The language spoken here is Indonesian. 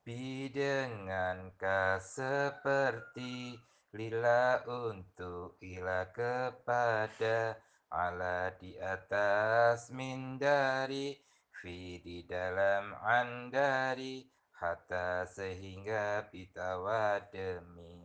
Bi dengan seperti lila untuk ila kepada Allah di atas mindari fi di dalam andari hatta sehingga pitawa demi